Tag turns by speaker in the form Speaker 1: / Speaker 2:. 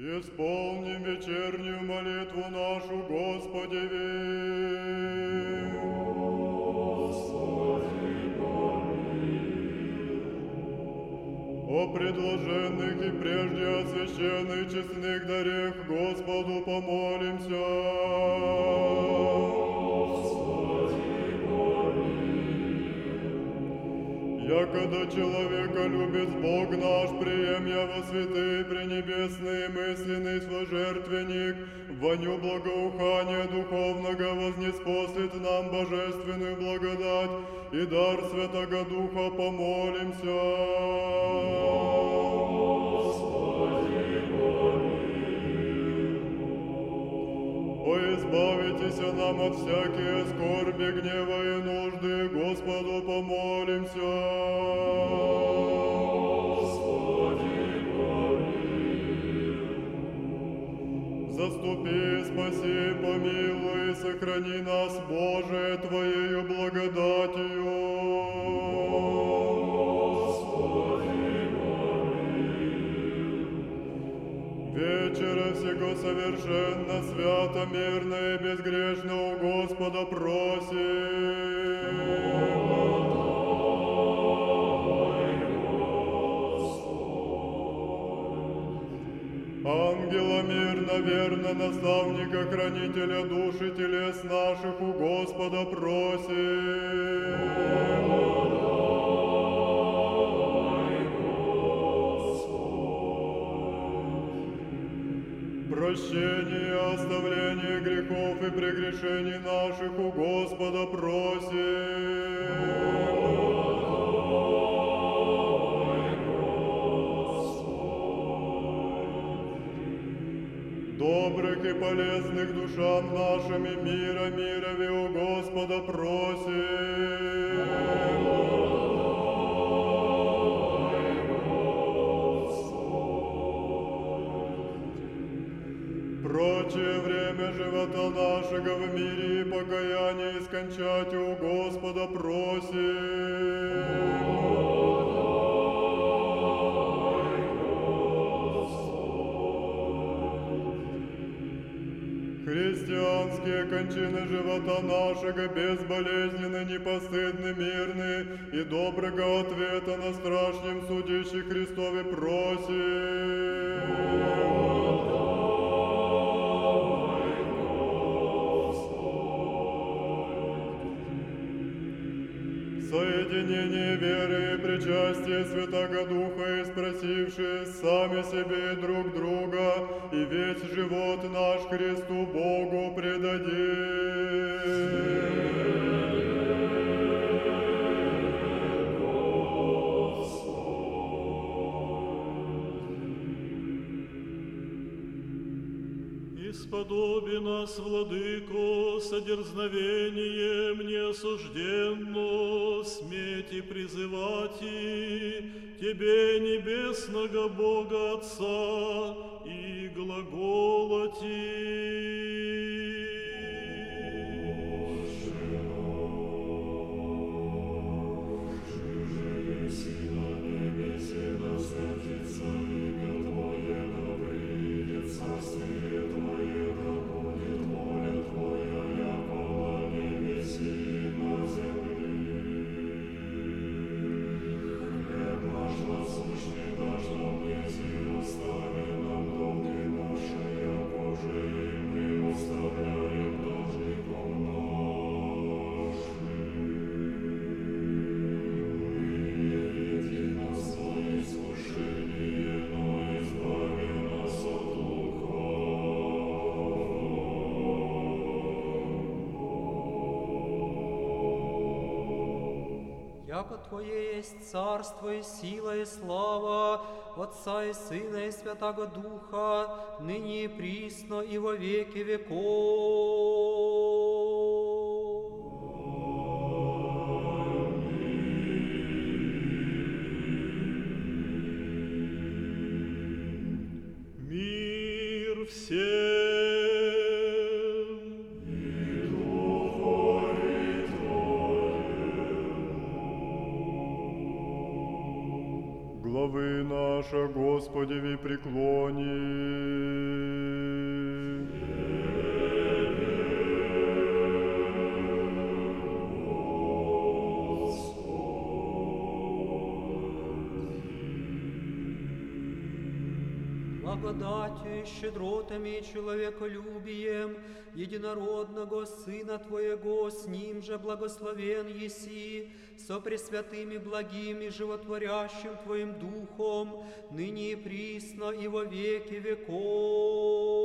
Speaker 1: Исполним вечернюю молитву нашу, Господи, О предложенных и прежде освященных честных дарех Господу помолимся. Якода человека любит Бог наш, прием я во святые пренебесные мысленный свой жертвенник, воню благоухания духовного вознеспослит нам божественную благодать и дар Святого Духа помолимся. Избавитесь нам от всякие скорби, гнева и нужды, Господу помолимся. Заступи, спаси, помилуй, сохрани нас, Боже, Твоею благодатью. Вечера всего совершенно, свято, мирно и безгрешно у Господа просим. Ангела мирно, верно, наставника, хранителя души телес наших у Господа просим. Прощение, оставление грехов и прегрешений наших у Господа просим. Добрых и полезных душам нашим и мира, мирови у Господа просим. Время живота нашего в мире и покаяние скончать у Господа просим. Христианские кончины живота нашего безболезненны, непостыдны, мирны, и доброго ответа на страшном судище Христове просим. Соединение веры и причастие Святого Духа, и спросившие сами себе друг друга, и весь живот наш Христу Богу предадим.
Speaker 2: Исподоби нас, Владыко, содерзновением неосужденно, смети призывать и Тебе, небесного Бога Отца, и
Speaker 3: Яко Твое есть царство и сила и слава Отца и Сына и Святого Духа, ныне и присно и во веки веков.
Speaker 2: Мир
Speaker 1: наша Господи, ви преклони. Преклоним.
Speaker 3: благодатью и щедротами и человеколюбием единородного Сына Твоего, с Ним же благословен еси, со пресвятыми благим и животворящим Твоим Духом, ныне и присно и во веки веков.